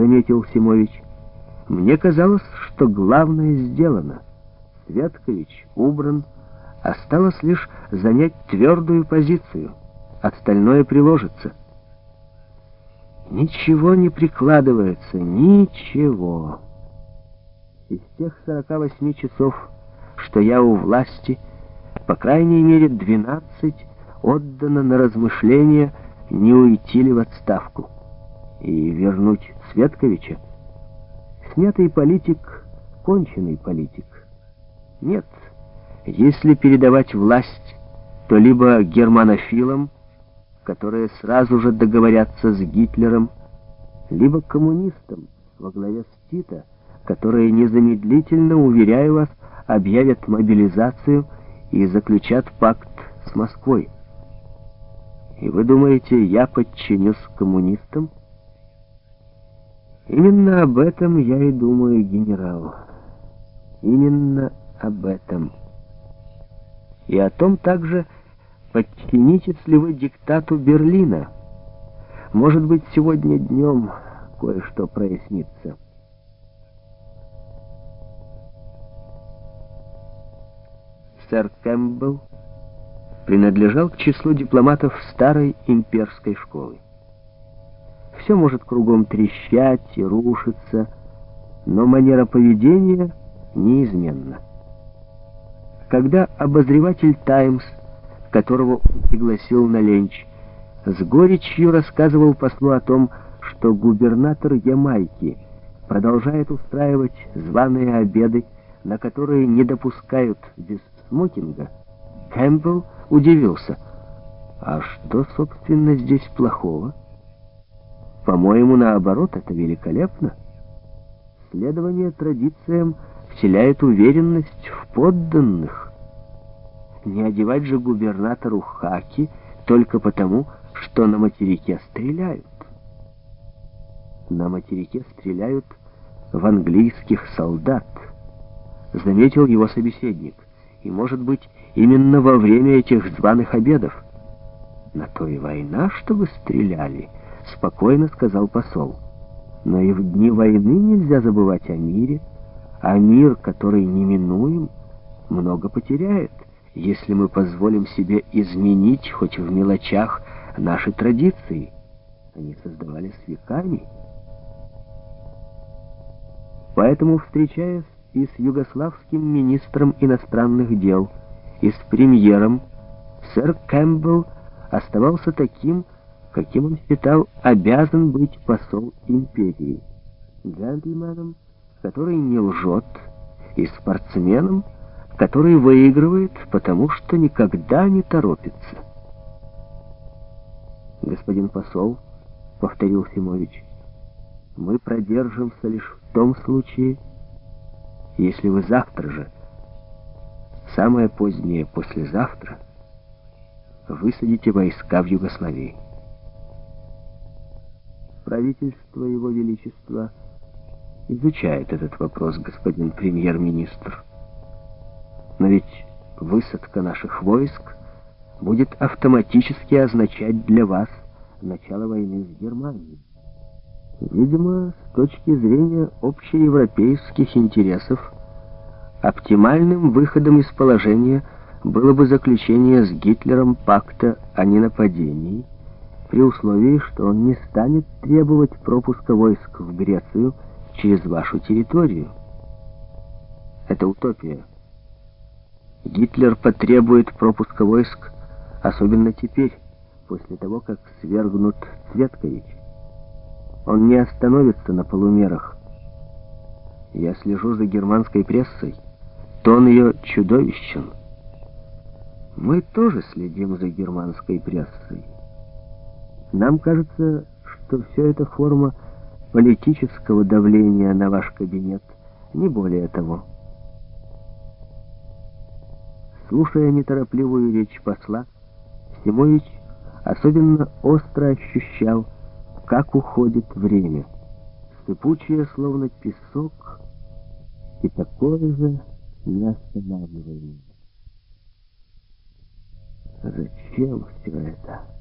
заметил Симович. Мне казалось, что главное сделано. Светкович убран, осталось лишь занять твердую позицию. Остальное приложится. Ничего не прикладывается, ничего. Из тех 48 часов, что я у власти, по крайней мере 12 отдано на размышление, не уйти ли в отставку. И вернуть Светковича. Снятый политик — конченый политик. Нет, если передавать власть, то либо германофилам, которые сразу же договорятся с Гитлером, либо коммунистам во главе с Тита, которые незамедлительно, уверяю вас, объявят мобилизацию и заключат пакт с Москвой. И вы думаете, я подчинюсь коммунистам? Именно об этом я и думаю, генерал. Именно об этом. И о том также, подчинитесь ли вы диктату Берлина. Может быть, сегодня днем кое-что прояснится. Сэр Кэмпбелл принадлежал к числу дипломатов старой имперской школы. Все может кругом трещать и рушиться, но манера поведения неизменна. Когда обозреватель «Таймс», которого пригласил на ленч, с горечью рассказывал послу о том, что губернатор Ямайки продолжает устраивать званые обеды, на которые не допускают без смокинга, Кэмпбелл удивился. А что, собственно, здесь плохого? По-моему, наоборот, это великолепно. Следование традициям вселяет уверенность в подданных. Не одевать же губернатору хаки только потому, что на материке стреляют. На материке стреляют в английских солдат, заметил его собеседник. И, может быть, именно во время этих званых обедов. На то и война, чтобы стреляли, спокойно сказал посол. Но и в дни войны нельзя забывать о мире, а мир, который неминуем, много потеряет, если мы позволим себе изменить хоть в мелочах наши традиции. Они создавались веками. Поэтому, встречаясь и с югославским министром иностранных дел, и с премьером, сэр Кэмпбелл оставался таким, каким он считал обязан быть посол империи. Джентльменом, который не лжет, и спортсменом, который выигрывает, потому что никогда не торопится. «Господин посол», — повторил Симович, — «мы продержимся лишь в том случае, если вы завтра же, самое позднее послезавтра, высадите войска в Югославии. Правительство Его Величества изучает этот вопрос, господин премьер-министр. Но ведь высадка наших войск будет автоматически означать для вас начало войны с Германией. Видимо, с точки зрения общеевропейских интересов, оптимальным выходом из положения было бы заключение с Гитлером пакта о ненападении, при условии, что он не станет требовать пропуска войск в Грецию через вашу территорию. Это утопия. Гитлер потребует пропуска войск, особенно теперь, после того, как свергнут Цветкович. Он не остановится на полумерах. Я слежу за германской прессой. Тон ее чудовищен. Мы тоже следим за германской прессой. Нам кажется, что все это форма политического давления на ваш кабинет, не более того. Слушая неторопливую речь посла, Симович особенно остро ощущал, как уходит время. Сыпучее, словно песок, и такое же неостанавливаемое. Зачем все это?